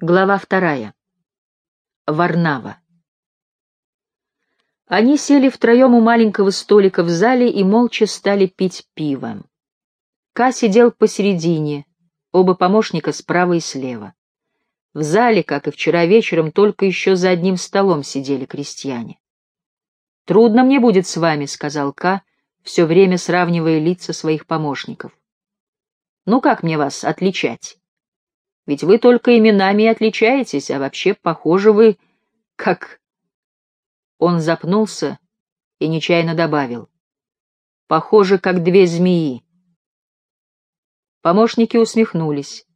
Глава вторая. Варнава. Они сели втроем у маленького столика в зале и молча стали пить пиво. Ка сидел посередине, оба помощника справа и слева. В зале, как и вчера вечером, только еще за одним столом сидели крестьяне. «Трудно мне будет с вами», — сказал Ка, все время сравнивая лица своих помощников. «Ну как мне вас отличать?» Ведь вы только именами и отличаетесь, а вообще, похоже, вы как...» Он запнулся и нечаянно добавил. «Похоже, как две змеи». Помощники усмехнулись.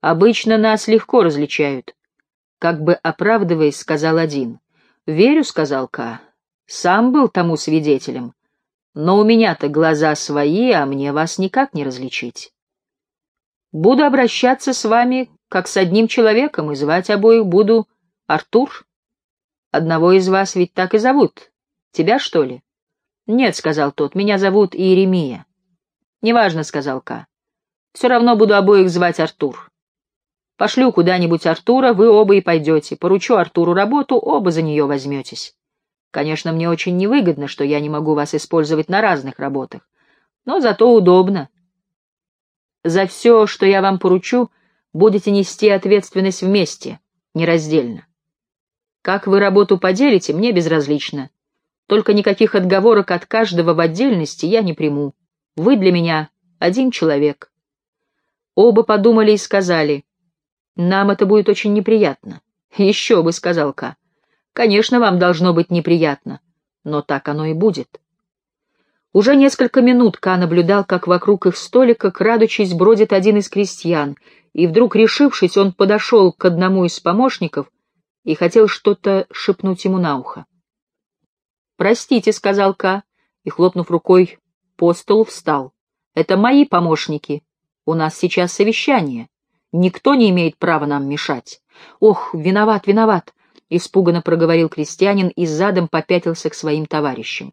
«Обычно нас легко различают», — как бы оправдываясь, сказал один. «Верю», — сказал Ка. «Сам был тому свидетелем. Но у меня-то глаза свои, а мне вас никак не различить». Буду обращаться с вами как с одним человеком, и звать обоих буду Артур. Одного из вас ведь так и зовут. Тебя, что ли? Нет, — сказал тот, — меня зовут Иеремия. Неважно, — сказал Ка. Все равно буду обоих звать Артур. Пошлю куда-нибудь Артура, вы оба и пойдете. Поручу Артуру работу, оба за нее возьметесь. Конечно, мне очень невыгодно, что я не могу вас использовать на разных работах. Но зато удобно. За все, что я вам поручу, будете нести ответственность вместе, нераздельно. Как вы работу поделите, мне безразлично. Только никаких отговорок от каждого в отдельности я не приму. Вы для меня один человек. Оба подумали и сказали, нам это будет очень неприятно. Еще бы, сказал Ка. Конечно, вам должно быть неприятно, но так оно и будет. Уже несколько минут Ка наблюдал, как вокруг их столика, крадучись, бродит один из крестьян, и вдруг, решившись, он подошел к одному из помощников и хотел что-то шепнуть ему на ухо. «Простите», — сказал Ка, и, хлопнув рукой по столу, встал. «Это мои помощники. У нас сейчас совещание. Никто не имеет права нам мешать». «Ох, виноват, виноват», — испуганно проговорил крестьянин и задом попятился к своим товарищам.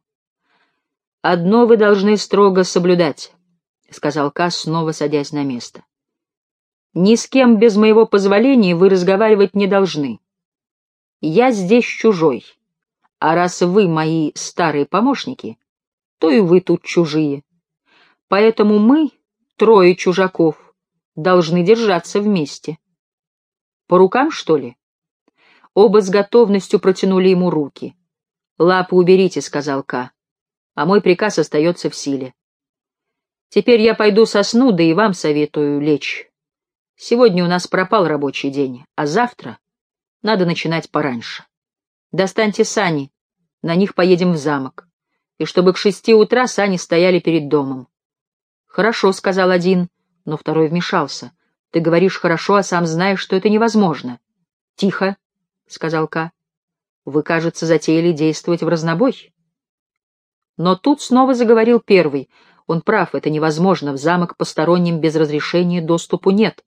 «Одно вы должны строго соблюдать», — сказал Касс, снова садясь на место. «Ни с кем без моего позволения вы разговаривать не должны. Я здесь чужой, а раз вы мои старые помощники, то и вы тут чужие. Поэтому мы, трое чужаков, должны держаться вместе. По рукам, что ли?» Оба с готовностью протянули ему руки. «Лапы уберите», — сказал Ка а мой приказ остается в силе. Теперь я пойду со сну, да и вам советую лечь. Сегодня у нас пропал рабочий день, а завтра надо начинать пораньше. Достаньте сани, на них поедем в замок. И чтобы к шести утра сани стояли перед домом. «Хорошо», — сказал один, но второй вмешался. «Ты говоришь хорошо, а сам знаешь, что это невозможно». «Тихо», — сказал Ка. «Вы, кажется, затеяли действовать в разнобой». Но тут снова заговорил первый. Он прав, это невозможно, в замок посторонним без разрешения доступу нет.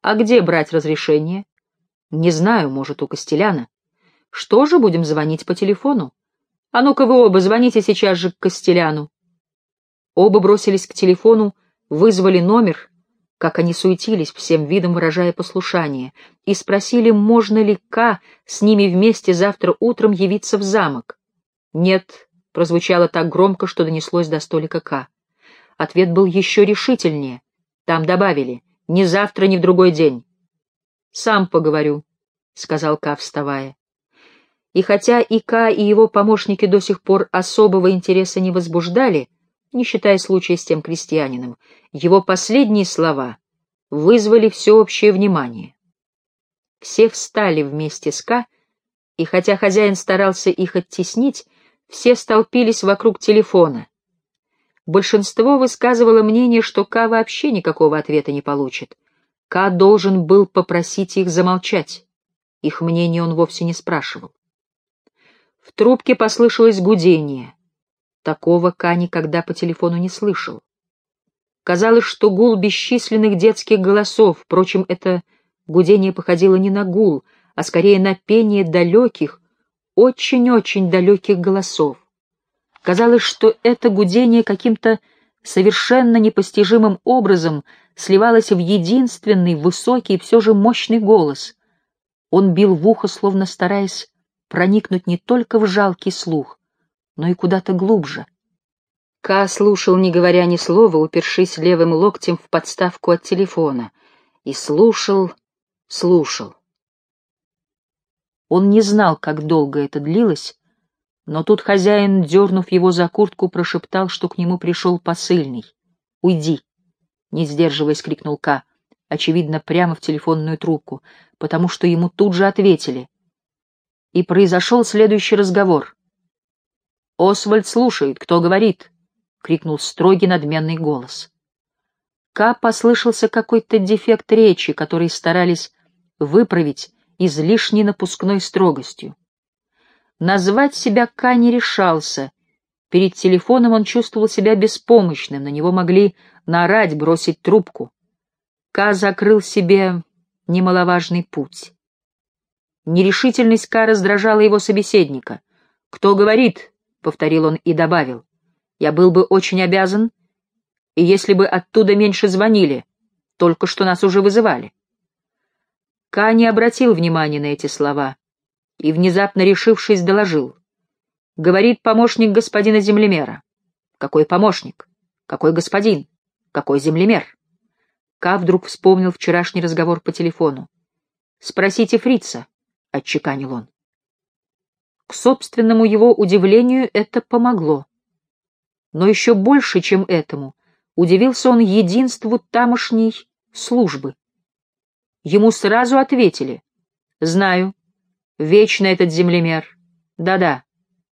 А где брать разрешение? Не знаю, может, у Костеляна. Что же, будем звонить по телефону? А ну-ка вы оба звоните сейчас же к Костеляну. Оба бросились к телефону, вызвали номер, как они суетились, всем видом выражая послушание, и спросили, можно ли К с ними вместе завтра утром явиться в замок. Нет, прозвучало так громко, что донеслось до столика К. Ответ был еще решительнее. Там добавили «ни завтра, ни в другой день». «Сам поговорю», — сказал К, вставая. И хотя и К, и его помощники до сих пор особого интереса не возбуждали, не считая случая с тем крестьянином, его последние слова вызвали всеобщее внимание. Все встали вместе с К, и хотя хозяин старался их оттеснить, все столпились вокруг телефона. Большинство высказывало мнение, что Ка вообще никакого ответа не получит. Ка должен был попросить их замолчать. Их мнение он вовсе не спрашивал. В трубке послышалось гудение. Такого Ка никогда по телефону не слышал. Казалось, что гул бесчисленных детских голосов, впрочем, это гудение походило не на гул, а скорее на пение далеких, очень-очень далеких голосов. Казалось, что это гудение каким-то совершенно непостижимым образом сливалась в единственный, высокий и все же мощный голос. Он бил в ухо, словно стараясь проникнуть не только в жалкий слух, но и куда-то глубже. Ка слушал, не говоря ни слова, упершись левым локтем в подставку от телефона. И слушал, слушал. Он не знал, как долго это длилось, но тут хозяин, дернув его за куртку, прошептал, что к нему пришел посыльный. «Уйди!» — не сдерживаясь, крикнул Ка, очевидно, прямо в телефонную трубку, потому что ему тут же ответили. И произошел следующий разговор. «Освальд слушает, кто говорит?» — крикнул строгий надменный голос. Ка послышался какой-то дефект речи, который старались выправить излишней напускной строгостью. Назвать себя Ка не решался. Перед телефоном он чувствовал себя беспомощным, на него могли наорать, бросить трубку. Ка закрыл себе немаловажный путь. Нерешительность Ка раздражала его собеседника. «Кто говорит?» — повторил он и добавил. Я был бы очень обязан, и если бы оттуда меньше звонили, только что нас уже вызывали. Ка не обратил внимания на эти слова и, внезапно решившись, доложил. Говорит помощник господина землемера. Какой помощник? Какой господин? Какой землемер? Ка вдруг вспомнил вчерашний разговор по телефону. «Спросите фрица», — отчеканил он. К собственному его удивлению это помогло. Но еще больше, чем этому, удивился он единству тамошней службы. Ему сразу ответили. «Знаю. Вечно этот землемер. Да-да.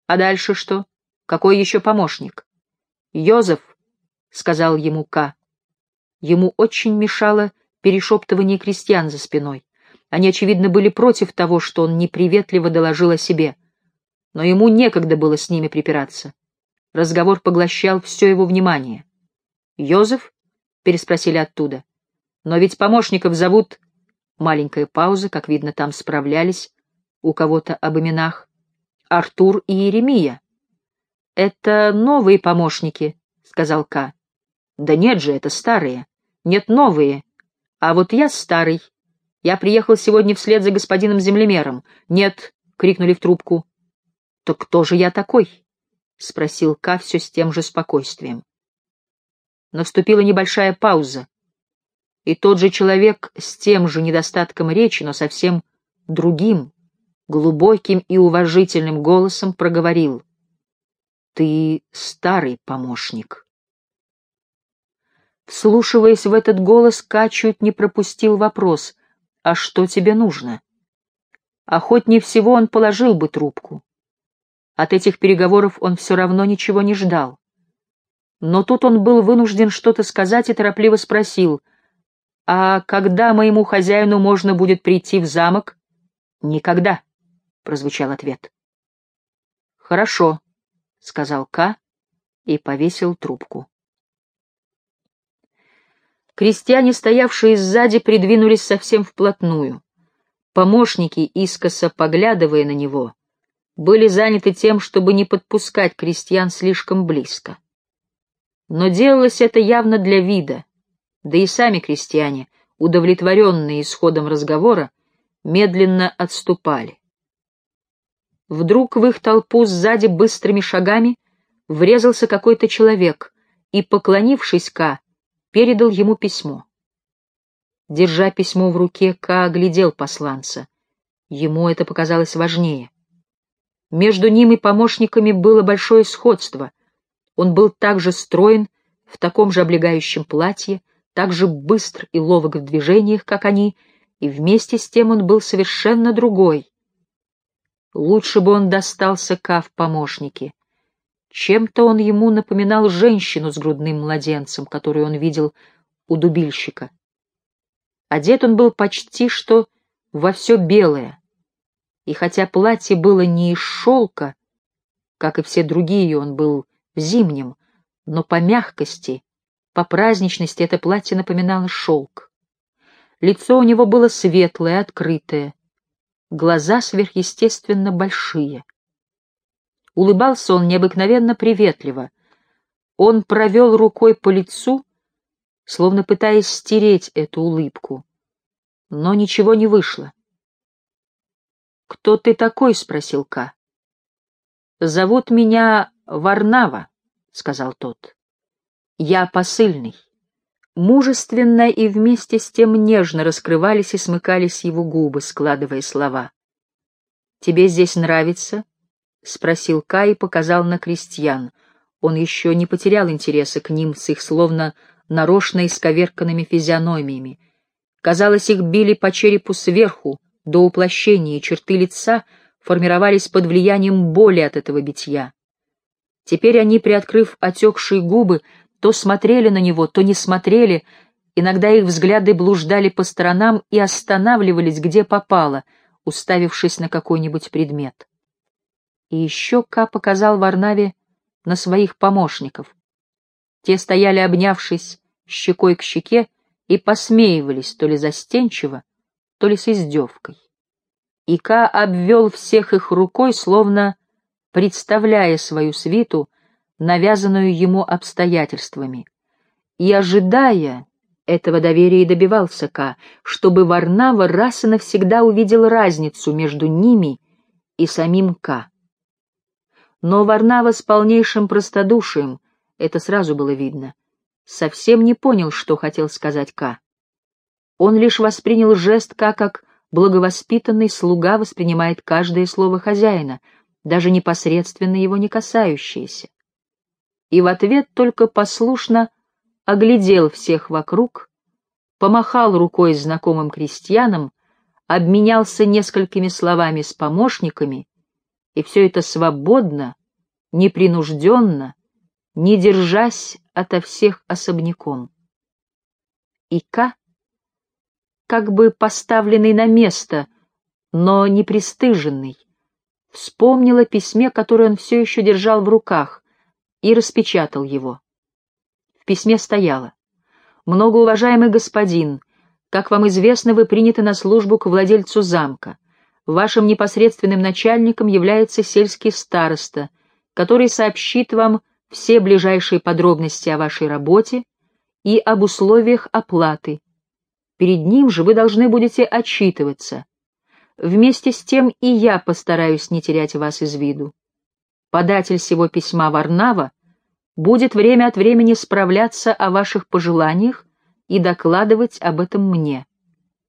А дальше что? Какой еще помощник?» «Йозеф», — сказал ему К. Ему очень мешало перешептывание крестьян за спиной. Они, очевидно, были против того, что он неприветливо доложил о себе. Но ему некогда было с ними припираться. Разговор поглощал все его внимание. «Йозеф?» — переспросили оттуда. «Но ведь помощников зовут...» Маленькая пауза, как видно, там справлялись у кого-то об именах. «Артур и Еремия». «Это новые помощники», — сказал К. «Да нет же, это старые. Нет, новые. А вот я старый. Я приехал сегодня вслед за господином землемером. Нет», — крикнули в трубку. «Так кто же я такой?» — спросил Ка все с тем же спокойствием. Наступила небольшая пауза, и тот же человек с тем же недостатком речи, но совсем другим, глубоким и уважительным голосом проговорил. «Ты старый помощник». Вслушиваясь в этот голос, Ка чуть не пропустил вопрос «А что тебе нужно?» Охотнее всего он положил бы трубку. От этих переговоров он все равно ничего не ждал. Но тут он был вынужден что-то сказать и торопливо спросил, «А когда моему хозяину можно будет прийти в замок?» «Никогда», — прозвучал ответ. «Хорошо», — сказал К. и повесил трубку. Крестьяне, стоявшие сзади, придвинулись совсем вплотную. Помощники, искоса поглядывая на него, были заняты тем, чтобы не подпускать крестьян слишком близко. Но делалось это явно для вида, да и сами крестьяне, удовлетворенные исходом разговора, медленно отступали. Вдруг в их толпу сзади быстрыми шагами врезался какой-то человек и, поклонившись Ка, передал ему письмо. Держа письмо в руке, Ка оглядел посланца. Ему это показалось важнее. Между ним и помощниками было большое сходство. Он был также строен, в таком же облегающем платье, так же быстр и ловок в движениях, как они, и вместе с тем он был совершенно другой. Лучше бы он достался Ка в помощники. Чем-то он ему напоминал женщину с грудным младенцем, которую он видел у дубильщика. Одет он был почти что во все белое, и хотя платье было не из шелка, как и все другие, он был зимним, но по мягкости, по праздничности это платье напоминало шелк. Лицо у него было светлое, открытое, глаза сверхъестественно большие. Улыбался он необыкновенно приветливо. Он провел рукой по лицу, словно пытаясь стереть эту улыбку. Но ничего не вышло. «Кто ты такой?» — спросил Ка. «Зовут меня Варнава», — сказал тот. «Я посыльный». Мужественно и вместе с тем нежно раскрывались и смыкались его губы, складывая слова. «Тебе здесь нравится?» — спросил Кай и показал на крестьян. Он еще не потерял интереса к ним с их словно нарочно исковерканными физиономиями. Казалось, их били по черепу сверху, до уплощения, и черты лица формировались под влиянием боли от этого битья. Теперь они, приоткрыв отекшие губы, то смотрели на него, то не смотрели, иногда их взгляды блуждали по сторонам и останавливались, где попало, уставившись на какой-нибудь предмет. И еще Ка показал Варнаве на своих помощников. Те стояли, обнявшись щекой к щеке, и посмеивались то ли застенчиво, то ли с издевкой. И Ка обвел всех их рукой, словно представляя свою свиту, навязанную ему обстоятельствами, и ожидая этого доверия и добивался Ка, чтобы Варнава раз и навсегда увидел разницу между ними и самим Ка. Но Варнава с полнейшим простодушием, это сразу было видно, совсем не понял, что хотел сказать Ка. Он лишь воспринял жест Ка как благовоспитанный слуга воспринимает каждое слово хозяина, даже непосредственно его не касающееся и в ответ только послушно оглядел всех вокруг, помахал рукой знакомым крестьянам, обменялся несколькими словами с помощниками, и все это свободно, непринужденно, не держась ото всех особняком. Ика, как бы поставленный на место, но не пристыженный, вспомнила письме, которое он все еще держал в руках, и распечатал его. В письме стояло «Многоуважаемый господин, как вам известно, вы приняты на службу к владельцу замка. Вашим непосредственным начальником является сельский староста, который сообщит вам все ближайшие подробности о вашей работе и об условиях оплаты. Перед ним же вы должны будете отчитываться. Вместе с тем и я постараюсь не терять вас из виду податель сего письма Варнава, будет время от времени справляться о ваших пожеланиях и докладывать об этом мне.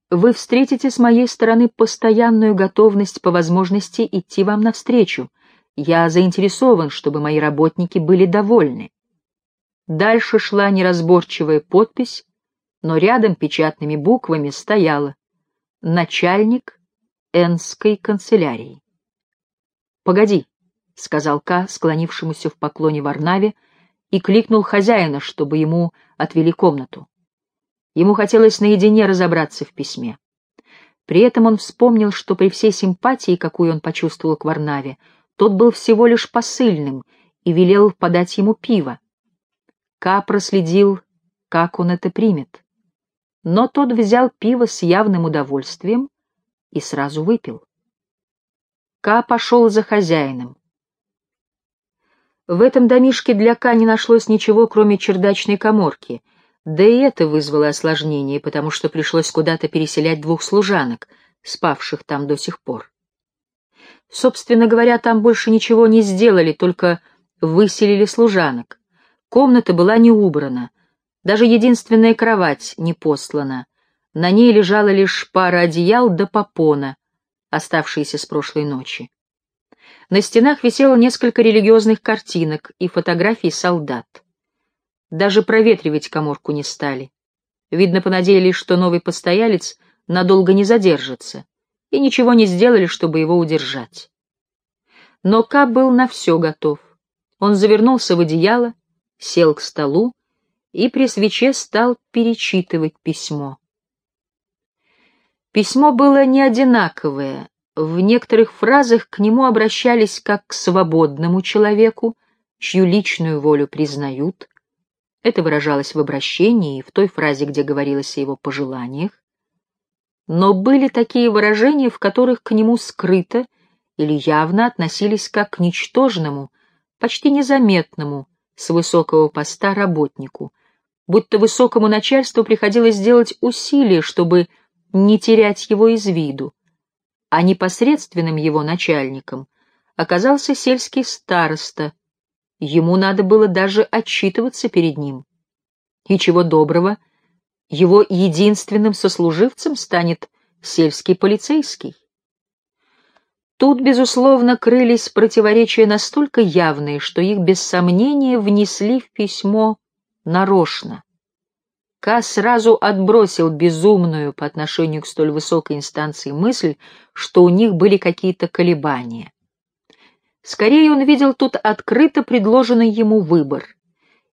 Вы встретите с моей стороны постоянную готовность по возможности идти вам навстречу. Я заинтересован, чтобы мои работники были довольны. Дальше шла неразборчивая подпись, но рядом печатными буквами стояло «Начальник Энской канцелярии». «Погоди», — сказал Ка, склонившемуся в поклоне Варнаве, и кликнул хозяина, чтобы ему отвели комнату. Ему хотелось наедине разобраться в письме. При этом он вспомнил, что при всей симпатии, какую он почувствовал к Варнаве, тот был всего лишь посыльным и велел подать ему пиво. Ка проследил, как он это примет. Но тот взял пиво с явным удовольствием и сразу выпил. Ка пошел за хозяином. В этом домишке для Ка не нашлось ничего, кроме чердачной коморки, да и это вызвало осложнение, потому что пришлось куда-то переселять двух служанок, спавших там до сих пор. Собственно говоря, там больше ничего не сделали, только выселили служанок. Комната была не убрана, даже единственная кровать не послана. На ней лежала лишь пара одеял до попона, оставшиеся с прошлой ночи. На стенах висело несколько религиозных картинок и фотографий солдат. Даже проветривать коморку не стали. Видно, понадеялись, что новый постоялец надолго не задержится, и ничего не сделали, чтобы его удержать. Но Ка был на все готов. Он завернулся в одеяло, сел к столу и при свече стал перечитывать письмо. Письмо было не одинаковое, в некоторых фразах к нему обращались как к свободному человеку, чью личную волю признают. Это выражалось в обращении и в той фразе, где говорилось о его пожеланиях. Но были такие выражения, в которых к нему скрыто или явно относились как к ничтожному, почти незаметному, с высокого поста работнику, будто высокому начальству приходилось сделать усилия, чтобы не терять его из виду, а непосредственным его начальником оказался сельский староста. Ему надо было даже отчитываться перед ним. И чего доброго, его единственным сослуживцем станет сельский полицейский. Тут, безусловно, крылись противоречия настолько явные, что их без сомнения внесли в письмо нарочно. Ка сразу отбросил безумную по отношению к столь высокой инстанции мысль, что у них были какие-то колебания. Скорее он видел тут открыто предложенный ему выбор.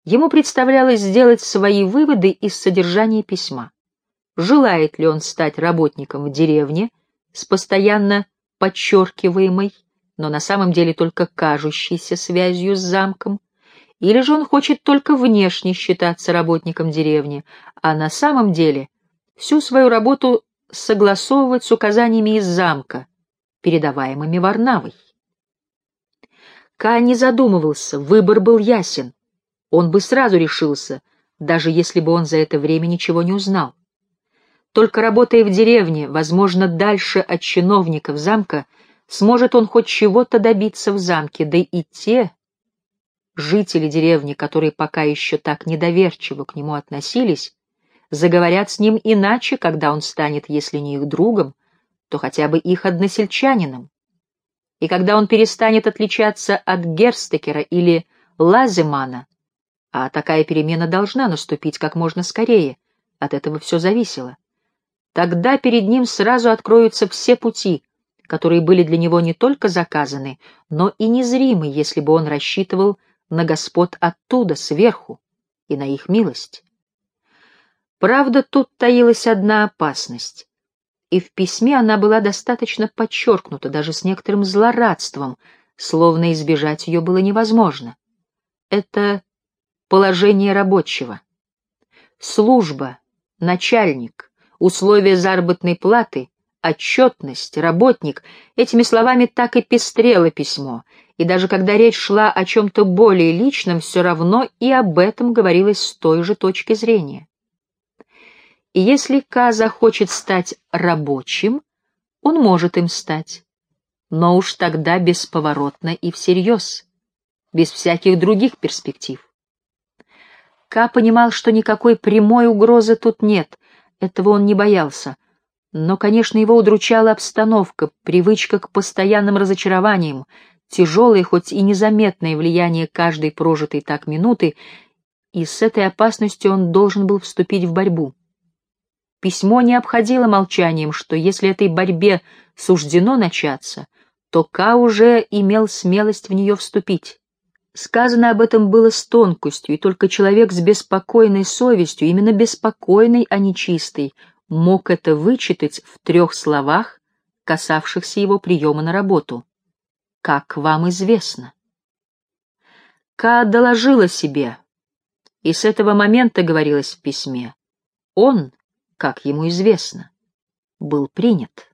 Ему представлялось сделать свои выводы из содержания письма. Желает ли он стать работником в деревне с постоянно подчеркиваемой, но на самом деле только кажущейся связью с замком, или же он хочет только внешне считаться работником деревни, а на самом деле всю свою работу согласовывать с указаниями из замка, передаваемыми Варнавой. Ка не задумывался, выбор был ясен. Он бы сразу решился, даже если бы он за это время ничего не узнал. Только работая в деревне, возможно, дальше от чиновников замка, сможет он хоть чего-то добиться в замке, да и те жители деревни, которые пока еще так недоверчиво к нему относились, заговорят с ним иначе, когда он станет, если не их другом, то хотя бы их односельчанином. И когда он перестанет отличаться от Герстекера или Лаземана, а такая перемена должна наступить как можно скорее, от этого все зависело, тогда перед ним сразу откроются все пути, которые были для него не только заказаны, но и незримы, если бы он рассчитывал на господ оттуда, сверху, и на их милость. Правда, тут таилась одна опасность, и в письме она была достаточно подчеркнута, даже с некоторым злорадством, словно избежать ее было невозможно. Это положение рабочего. Служба, начальник, условия заработной платы, отчетность, работник — этими словами так и пестрело письмо, и даже когда речь шла о чем-то более личном, все равно и об этом говорилось с той же точки зрения. И если Ка захочет стать рабочим, он может им стать, но уж тогда бесповоротно и всерьез, без всяких других перспектив. Ка понимал, что никакой прямой угрозы тут нет, этого он не боялся, но, конечно, его удручала обстановка, привычка к постоянным разочарованиям, тяжелое, хоть и незаметное влияние каждой прожитой так минуты, и с этой опасностью он должен был вступить в борьбу. Письмо не обходило молчанием, что если этой борьбе суждено начаться, то Ка уже имел смелость в нее вступить. Сказано об этом было с тонкостью, и только человек с беспокойной совестью, именно беспокойной, а не чистой, мог это вычитать в трех словах, касавшихся его приема на работу как вам известно. Ка доложила себе, и с этого момента говорилось в письме, он, как ему известно, был принят.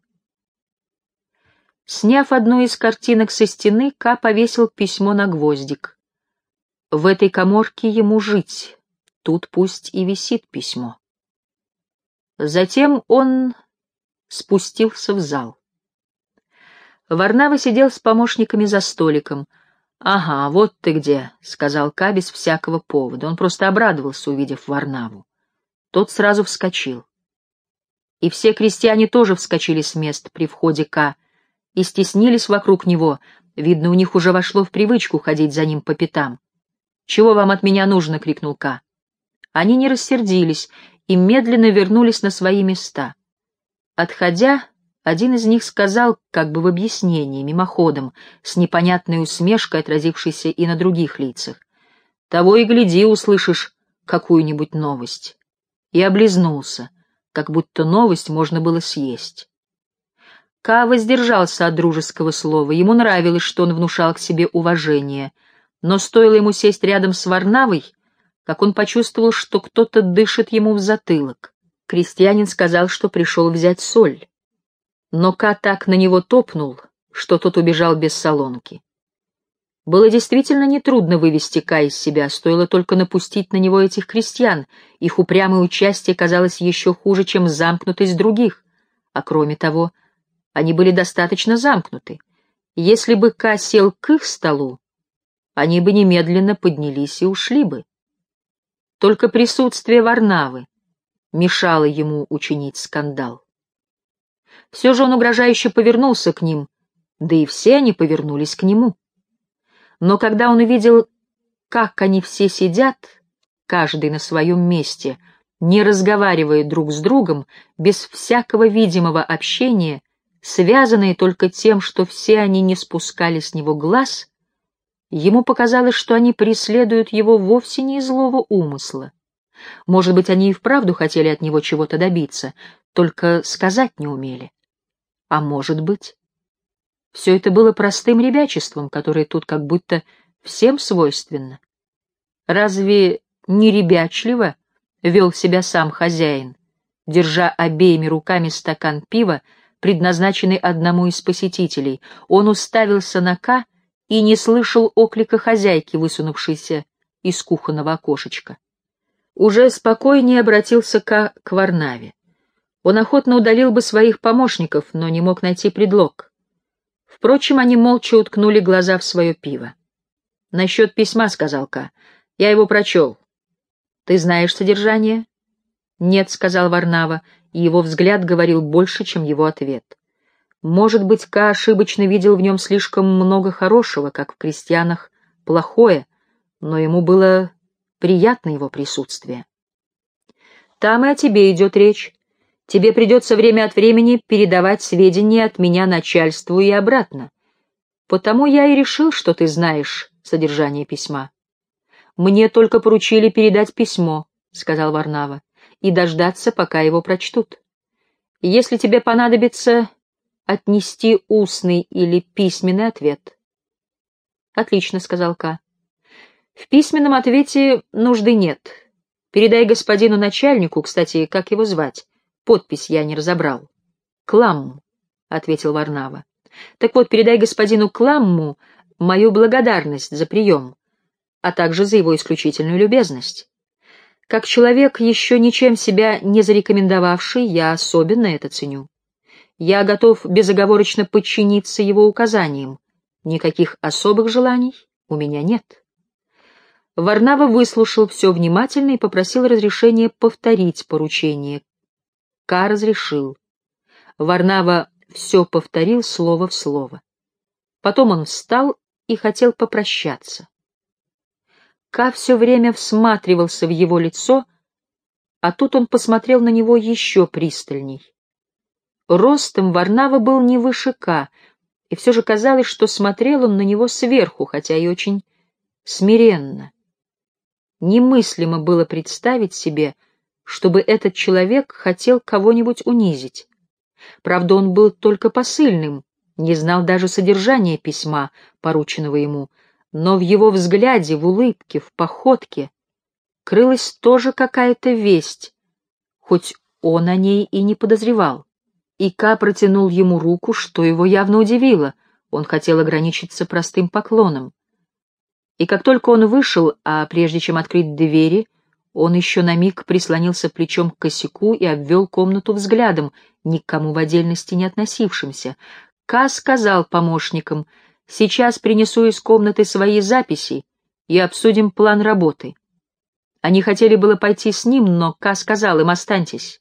Сняв одну из картинок со стены, Ка повесил письмо на гвоздик. В этой коморке ему жить, тут пусть и висит письмо. Затем он спустился в зал. Варнава сидел с помощниками за столиком. «Ага, вот ты где», — сказал Ка без всякого повода. Он просто обрадовался, увидев Варнаву. Тот сразу вскочил. И все крестьяне тоже вскочили с мест при входе Ка и стеснились вокруг него. Видно, у них уже вошло в привычку ходить за ним по пятам. «Чего вам от меня нужно?» — крикнул Ка. Они не рассердились и медленно вернулись на свои места. Отходя, один из них сказал, как бы в объяснении, мимоходом, с непонятной усмешкой, отразившейся и на других лицах. «Того и гляди, услышишь какую-нибудь новость». И облизнулся, как будто новость можно было съесть. Ка воздержался от дружеского слова, ему нравилось, что он внушал к себе уважение, но стоило ему сесть рядом с Варнавой, как он почувствовал, что кто-то дышит ему в затылок. Крестьянин сказал, что пришел взять соль но Ка так на него топнул, что тот убежал без солонки. Было действительно нетрудно вывести Ка из себя, стоило только напустить на него этих крестьян. Их упрямое участие казалось еще хуже, чем замкнутость других. А кроме того, они были достаточно замкнуты. Если бы Ка сел к их столу, они бы немедленно поднялись и ушли бы. Только присутствие Варнавы мешало ему учинить скандал. Все же он угрожающе повернулся к ним, да и все они повернулись к нему. Но когда он увидел, как они все сидят, каждый на своем месте, не разговаривая друг с другом, без всякого видимого общения, связанные только тем, что все они не спускали с него глаз, ему показалось, что они преследуют его вовсе не из злого умысла. Может быть, они и вправду хотели от него чего-то добиться, только сказать не умели. А может быть, все это было простым ребячеством, которое тут как будто всем свойственно. Разве не ребячливо вел себя сам хозяин, держа обеими руками стакан пива, предназначенный одному из посетителей? Он уставился на Ка и не слышал оклика хозяйки, высунувшейся из кухонного окошечка. Уже спокойнее обратился Ка к Варнаве. Он охотно удалил бы своих помощников, но не мог найти предлог. Впрочем, они молча уткнули глаза в свое пиво. «Насчет письма», — сказал Ка, — «я его прочел». «Ты знаешь содержание?» «Нет», — сказал Варнава, и его взгляд говорил больше, чем его ответ. Может быть, Ка ошибочно видел в нем слишком много хорошего, как в крестьянах плохое, но ему было приятно его присутствие. «Там и о тебе идет речь. Тебе придется время от времени передавать сведения от меня начальству и обратно. Потому я и решил, что ты знаешь содержание письма. Мне только поручили передать письмо, — сказал Варнава, — и дождаться, пока его прочтут. Если тебе понадобится отнести устный или письменный ответ. Отлично, — сказал Ка. В письменном ответе нужды нет. Передай господину начальнику, кстати, как его звать, Подпись я не разобрал. Кламм, — ответил Варнава. Так вот, передай господину Кламму мою благодарность за прием, а также за его исключительную любезность. Как человек, еще ничем себя не зарекомендовавший, я особенно это ценю. Я готов безоговорочно подчиниться его указаниям. Никаких особых желаний у меня нет. Варнава выслушал все внимательно и попросил разрешения повторить поручение, Ка разрешил. Варнава все повторил слово в слово. Потом он встал и хотел попрощаться. Ка все время всматривался в его лицо, а тут он посмотрел на него еще пристальней. Ростом Варнава был не выше Ка, и все же казалось, что смотрел он на него сверху, хотя и очень смиренно. Немыслимо было представить себе, чтобы этот человек хотел кого-нибудь унизить. Правда, он был только посыльным, не знал даже содержания письма, порученного ему, но в его взгляде, в улыбке, в походке крылась тоже какая-то весть, хоть он о ней и не подозревал. Ика протянул ему руку, что его явно удивило, он хотел ограничиться простым поклоном. И как только он вышел, а прежде чем открыть двери, он еще на миг прислонился плечом к косяку и обвел комнату взглядом, ни к кому в отдельности не относившимся. Ка сказал помощникам, «Сейчас принесу из комнаты свои записи и обсудим план работы». Они хотели было пойти с ним, но Ка сказал им, «Останьтесь».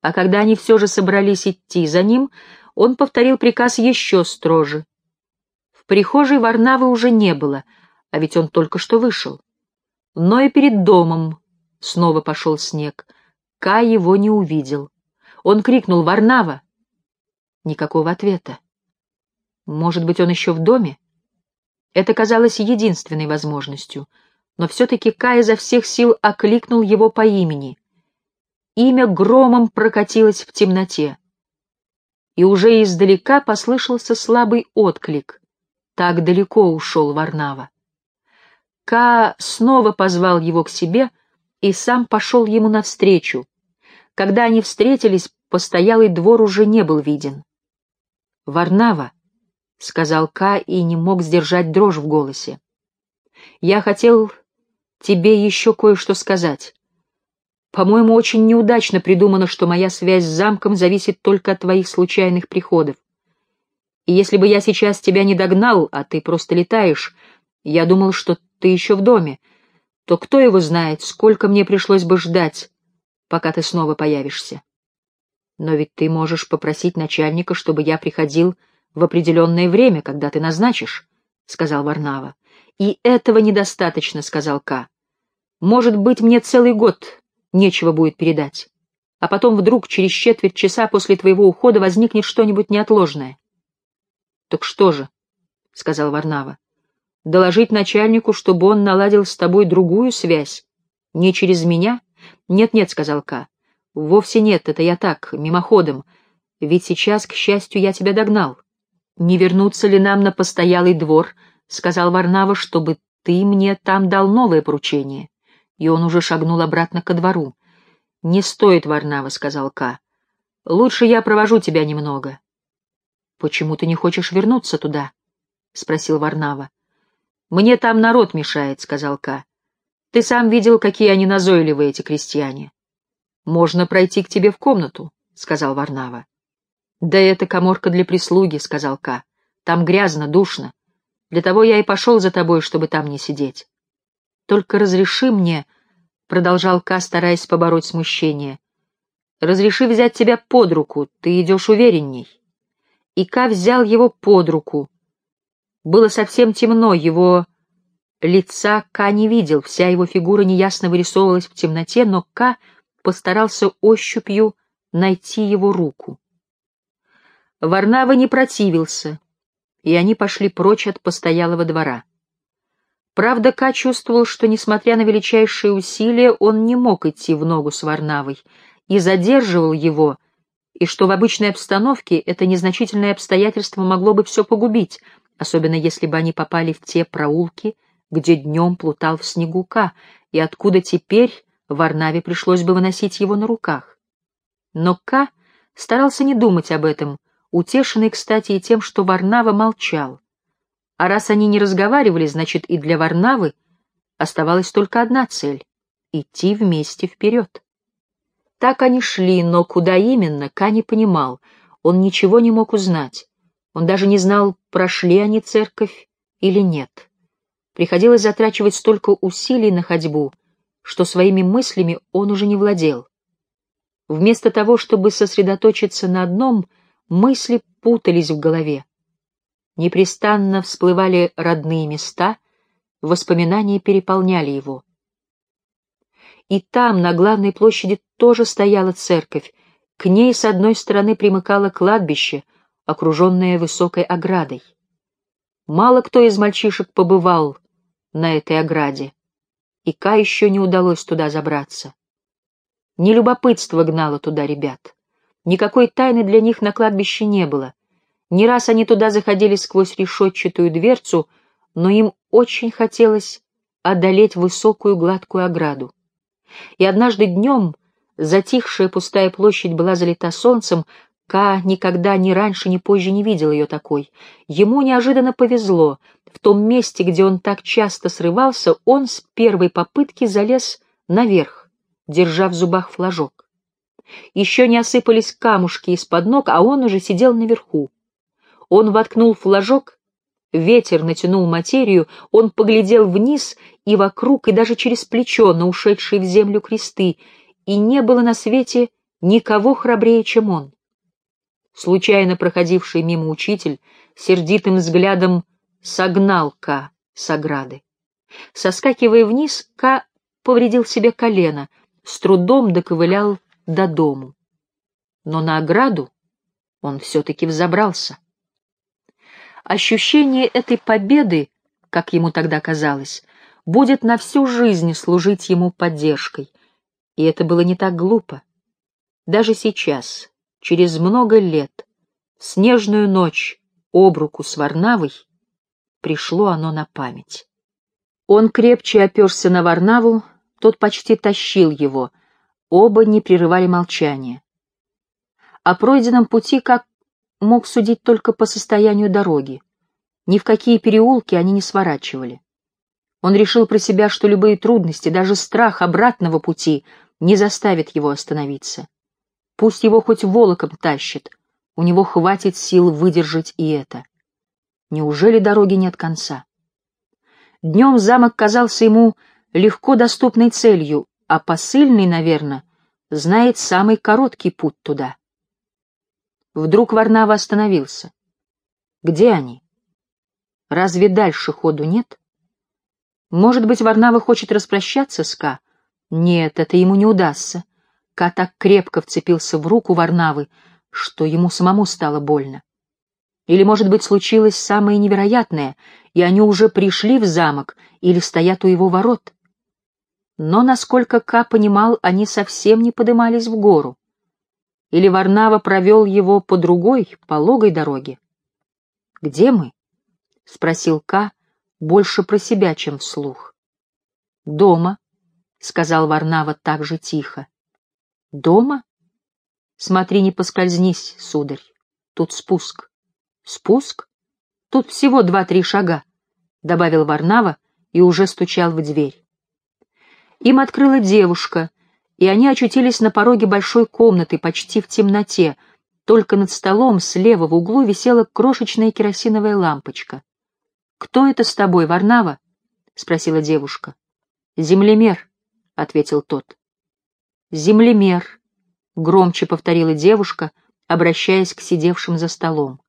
А когда они все же собрались идти за ним, он повторил приказ еще строже. В прихожей Варнавы уже не было, а ведь он только что вышел. Но и перед домом снова пошел снег. Кай его не увидел. Он крикнул «Варнава!» Никакого ответа. Может быть, он еще в доме? Это казалось единственной возможностью, но все-таки Кай изо всех сил окликнул его по имени. Имя громом прокатилось в темноте. И уже издалека послышался слабый отклик. Так далеко ушел Варнава. Ка снова позвал его к себе и сам пошел ему навстречу. Когда они встретились, постоялый двор уже не был виден. «Варнава», — сказал Ка и не мог сдержать дрожь в голосе. «Я хотел тебе еще кое-что сказать. По-моему, очень неудачно придумано, что моя связь с замком зависит только от твоих случайных приходов. И если бы я сейчас тебя не догнал, а ты просто летаешь, я думал, что ты еще в доме, то кто его знает, сколько мне пришлось бы ждать, пока ты снова появишься. Но ведь ты можешь попросить начальника, чтобы я приходил в определенное время, когда ты назначишь, — сказал Варнава. — И этого недостаточно, — сказал Ка. — Может быть, мне целый год нечего будет передать. А потом вдруг через четверть часа после твоего ухода возникнет что-нибудь неотложное. — Так что же? — сказал Варнава. — Доложить начальнику, чтобы он наладил с тобой другую связь? Не через меня? Нет-нет, — сказал Ка. — Вовсе нет, это я так, мимоходом. Ведь сейчас, к счастью, я тебя догнал. Не вернуться ли нам на постоялый двор, — сказал Варнава, — чтобы ты мне там дал новое поручение? и он уже шагнул обратно ко двору. — Не стоит, Варнава, — сказал Ка. — Лучше я провожу тебя немного. — Почему ты не хочешь вернуться туда? — спросил Варнава. — Мне там народ мешает, — сказал Ка. — Ты сам видел, какие они назойливые, эти крестьяне. — Можно пройти к тебе в комнату, — сказал Варнава. — Да это коморка для прислуги, — сказал Ка. — Там грязно, душно. Для того я и пошел за тобой, чтобы там не сидеть. Только разреши мне, — продолжал Ка, стараясь побороть смущение, — разреши взять тебя под руку, ты идешь уверенней. И Ка взял его под руку. Было совсем темно, его лица Ка не видел, вся его фигура неясно вырисовывалась в темноте, но Ка постарался ощупью найти его руку. Варнава не противился, и они пошли прочь от постоялого двора. Правда, Ка чувствовал, что, несмотря на величайшие усилия, он не мог идти в ногу с Варнавой и задерживал его, и что в обычной обстановке это незначительное обстоятельство могло бы все погубить, особенно если бы они попали в те проулки, где днем плутал в снегу Ка, и откуда теперь Варнаве пришлось бы выносить его на руках. Но Ка старался не думать об этом, утешенный, кстати, и тем, что Варнава молчал. А раз они не разговаривали, значит, и для Варнавы оставалась только одна цель — идти вместе вперед. Так они шли, но куда именно, Ка не понимал, он ничего не мог узнать. Он даже не знал, прошли они церковь или нет. Приходилось затрачивать столько усилий на ходьбу, что своими мыслями он уже не владел. Вместо того, чтобы сосредоточиться на одном, мысли путались в голове. Непрестанно всплывали родные места, воспоминания переполняли его. И там, на главной площади, тоже стояла церковь. К ней с одной стороны примыкало кладбище, окруженное высокой оградой. Мало кто из мальчишек побывал на этой ограде, и Ка еще не удалось туда забраться. Не любопытство гнало туда ребят. Никакой тайны для них на кладбище не было. Не раз они туда заходили сквозь решетчатую дверцу, но им очень хотелось одолеть высокую гладкую ограду. И однажды днем затихшая пустая площадь была залита солнцем, Ка никогда ни раньше, ни позже не видел ее такой. Ему неожиданно повезло. В том месте, где он так часто срывался, он с первой попытки залез наверх, держа в зубах флажок. Еще не осыпались камушки из-под ног, а он уже сидел наверху. Он воткнул флажок, ветер натянул материю, он поглядел вниз и вокруг, и даже через плечо на ушедшие в землю кресты, и не было на свете никого храбрее, чем он. Случайно проходивший мимо учитель сердитым взглядом согнал Ка с ограды. Соскакивая вниз, Ка повредил себе колено, с трудом доковылял до дому. Но на ограду он все-таки взобрался. Ощущение этой победы, как ему тогда казалось, будет на всю жизнь служить ему поддержкой. И это было не так глупо. Даже сейчас, через много лет, снежную ночь об руку с Варнавой, пришло оно на память. Он крепче оперся на Варнаву, тот почти тащил его, оба не прерывали молчания. О пройденном пути как мог судить только по состоянию дороги. Ни в какие переулки они не сворачивали. Он решил про себя, что любые трудности, даже страх обратного пути не заставит его остановиться. Пусть его хоть волоком тащит, у него хватит сил выдержать и это. Неужели дороги нет конца? Днем замок казался ему легко доступной целью, а посыльный, наверное, знает самый короткий путь туда. Вдруг Варнава остановился. Где они? Разве дальше ходу нет? Может быть, Варнава хочет распрощаться с Ка? Нет, это ему не удастся. Ка так крепко вцепился в руку Варнавы, что ему самому стало больно. Или, может быть, случилось самое невероятное, и они уже пришли в замок или стоят у его ворот. Но, насколько Ка понимал, они совсем не подымались в гору. Или Варнава провел его по другой, пологой дороге. «Где мы?» — спросил Ка, больше про себя, чем вслух. «Дома», — сказал Варнава так же тихо. «Дома? Смотри, не поскользнись, сударь. Тут спуск». «Спуск? Тут всего два-три шага», — добавил Варнава и уже стучал в дверь. Им открыла девушка, и они очутились на пороге большой комнаты, почти в темноте. Только над столом слева в углу висела крошечная керосиновая лампочка. «Кто это с тобой, Варнава?» — спросила девушка. «Землемер», — ответил тот. «Землемер», — громче повторила девушка, обращаясь к сидевшим за столом.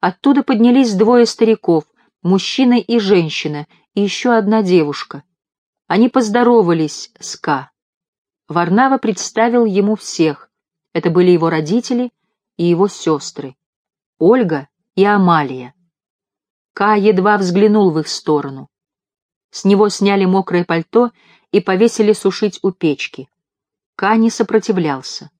Оттуда поднялись двое стариков, мужчина и женщина, и еще одна девушка. Они поздоровались с Ка. Варнава представил ему всех. Это были его родители и его сестры. Ольга и Амалия. Ка едва взглянул в их сторону. С него сняли мокрое пальто и повесили сушить у печки. Ка не сопротивлялся.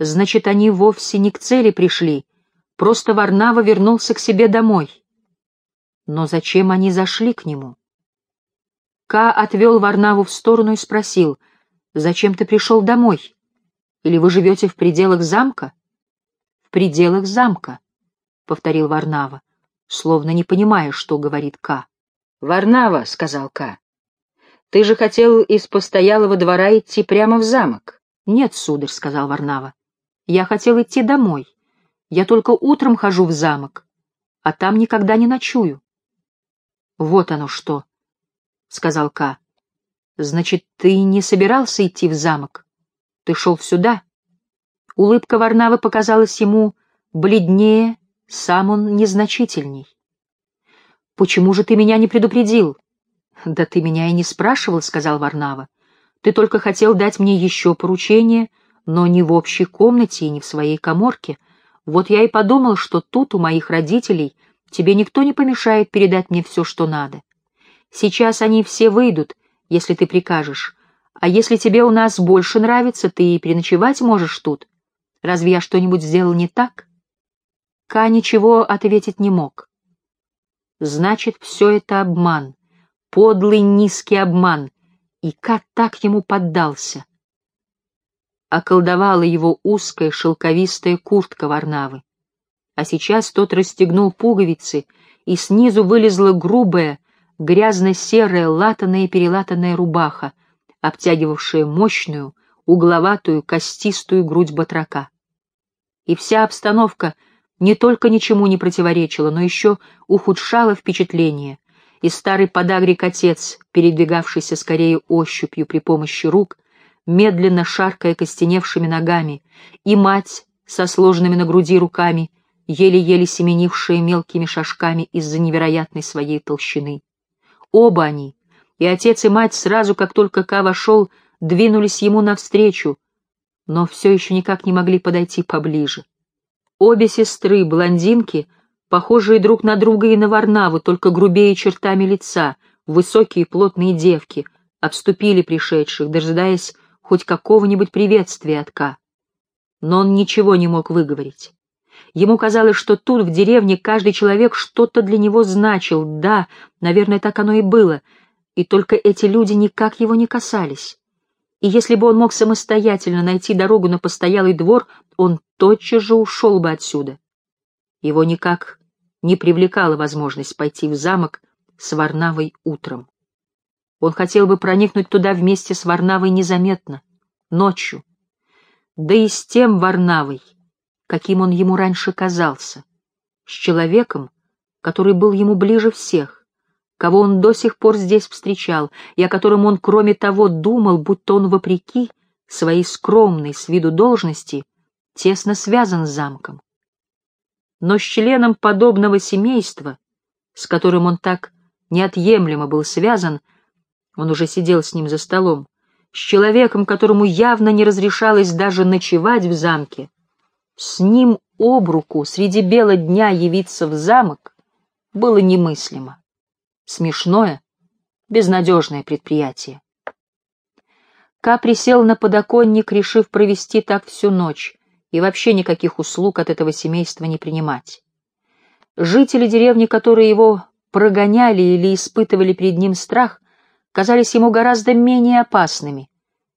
Значит, они вовсе не к цели пришли, просто Варнава вернулся к себе домой. Но зачем они зашли к нему? Ка отвел Варнаву в сторону и спросил, «Зачем ты пришел домой? Или вы живете в пределах замка?» «В пределах замка», — повторил Варнава словно не понимая, что говорит Ка. «Варнава», — сказал Ка, — «ты же хотел из постоялого двора идти прямо в замок». «Нет, сударь», — сказал Варнава, — «я хотел идти домой. Я только утром хожу в замок, а там никогда не ночую». «Вот оно что», — сказал Ка. «Значит, ты не собирался идти в замок? Ты шел сюда?» Улыбка Варнавы показалась ему бледнее сам он незначительней. «Почему же ты меня не предупредил?» «Да ты меня и не спрашивал», — сказал Варнава. «Ты только хотел дать мне еще поручение, но не в общей комнате и не в своей коморке. Вот я и подумал, что тут, у моих родителей, тебе никто не помешает передать мне все, что надо. Сейчас они все выйдут, если ты прикажешь. А если тебе у нас больше нравится, ты и переночевать можешь тут. Разве я что-нибудь сделал не так?» Ка ничего ответить не мог. Значит, все это обман, подлый низкий обман, и Ка так ему поддался. Околдовала его узкая шелковистая куртка Варнавы. А сейчас тот расстегнул пуговицы, и снизу вылезла грубая, грязно-серая, латаная и перелатанная рубаха, обтягивавшая мощную, угловатую, костистую грудь батрака. И вся обстановка — не только ничему не противоречила, но еще ухудшала впечатление, и старый подагрик-отец, передвигавшийся скорее ощупью при помощи рук, медленно шаркая костеневшими ногами, и мать со сложенными на груди руками, еле-еле семенившая мелкими шажками из-за невероятной своей толщины. Оба они, и отец и мать, сразу, как только Ка вошел, двинулись ему навстречу, но все еще никак не могли подойти поближе. Обе сестры, блондинки, похожие друг на друга и на Варнаву, только грубее чертами лица, высокие плотные девки, обступили пришедших, дожидаясь хоть какого-нибудь приветствия от Ка. Но он ничего не мог выговорить. Ему казалось, что тут, в деревне, каждый человек что-то для него значил. Да, наверное, так оно и было. И только эти люди никак его не касались и если бы он мог самостоятельно найти дорогу на постоялый двор, он тотчас же ушел бы отсюда. Его никак не привлекала возможность пойти в замок с Варнавой утром. Он хотел бы проникнуть туда вместе с Варнавой незаметно, ночью, да и с тем Варнавой, каким он ему раньше казался, с человеком, который был ему ближе всех, кого он до сих пор здесь встречал, и о котором он, кроме того, думал, будто он, вопреки своей скромной с виду должности, тесно связан с замком. Но с членом подобного семейства, с которым он так неотъемлемо был связан, он уже сидел с ним за столом, с человеком, которому явно не разрешалось даже ночевать в замке, с ним об руку среди бела дня явиться в замок было немыслимо. Смешное, безнадежное предприятие. Ка присел на подоконник, решив провести так всю ночь и вообще никаких услуг от этого семейства не принимать. Жители деревни, которые его прогоняли или испытывали перед ним страх, казались ему гораздо менее опасными.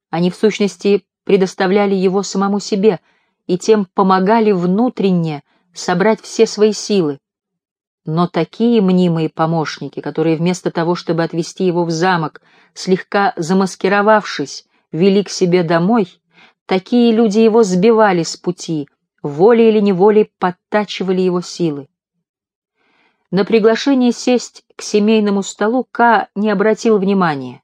Они, в сущности, предоставляли его самому себе и тем помогали внутренне собрать все свои силы. Но такие мнимые помощники, которые вместо того, чтобы отвезти его в замок, слегка замаскировавшись, вели к себе домой, такие люди его сбивали с пути, волей или неволей подтачивали его силы. На приглашение сесть к семейному столу Ка не обратил внимания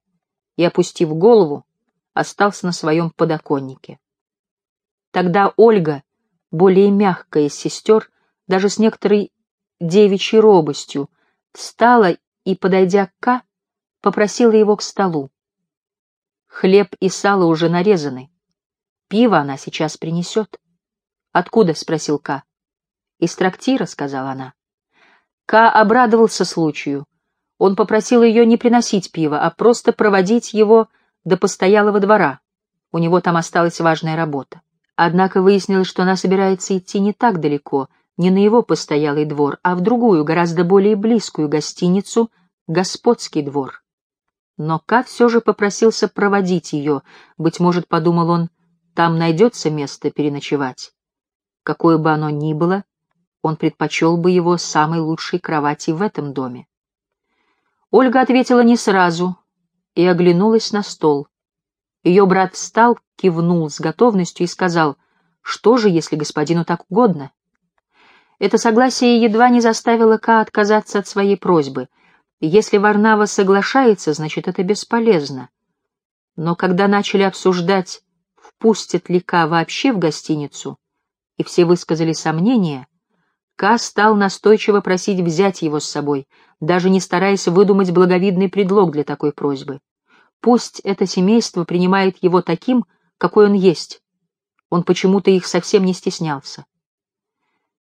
и, опустив голову, остался на своем подоконнике. Тогда Ольга, более мягкая из сестер, даже с некоторой девичьей робостью, встала и, подойдя к Ка, попросила его к столу. Хлеб и сало уже нарезаны. Пиво она сейчас принесет. «Откуда?» — спросил Ка. «Из трактира», — сказала она. Ка обрадовался случаю. Он попросил ее не приносить пиво, а просто проводить его до постоялого двора. У него там осталась важная работа. Однако выяснилось, что она собирается идти не так далеко, не на его постоялый двор, а в другую, гораздо более близкую гостиницу «Господский двор». Но Ка все же попросился проводить ее, быть может, подумал он, там найдется место переночевать. Какое бы оно ни было, он предпочел бы его самой лучшей кровати в этом доме. Ольга ответила не сразу и оглянулась на стол. Ее брат встал, кивнул с готовностью и сказал, что же, если господину так угодно? Это согласие едва не заставило Ка отказаться от своей просьбы. Если Варнава соглашается, значит, это бесполезно. Но когда начали обсуждать, впустят ли Ка вообще в гостиницу, и все высказали сомнения, Ка стал настойчиво просить взять его с собой, даже не стараясь выдумать благовидный предлог для такой просьбы. Пусть это семейство принимает его таким, какой он есть. Он почему-то их совсем не стеснялся.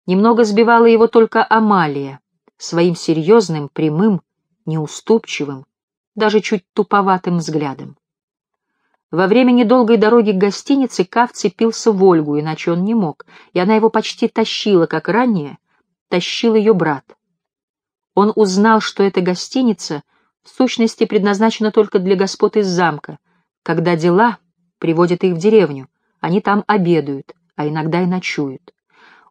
Немного сбивала его только Амалия, своим серьезным, прямым, неуступчивым, даже чуть туповатым взглядом. Во время недолгой дороги к гостинице Ка вцепился в Ольгу, иначе он не мог, и она его почти тащила, как ранее, тащил ее брат. Он узнал, что эта гостиница в сущности предназначена только для господ из замка. Когда дела приводят их в деревню, они там обедают, а иногда и ночуют.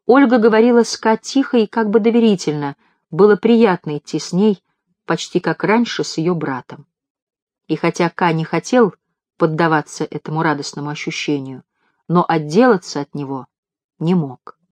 Ольга говорила с Ка тихо и как бы доверительно, было приятно идти с ней, почти как раньше с ее братом. И хотя Ка не хотел поддаваться этому радостному ощущению, но отделаться от него не мог.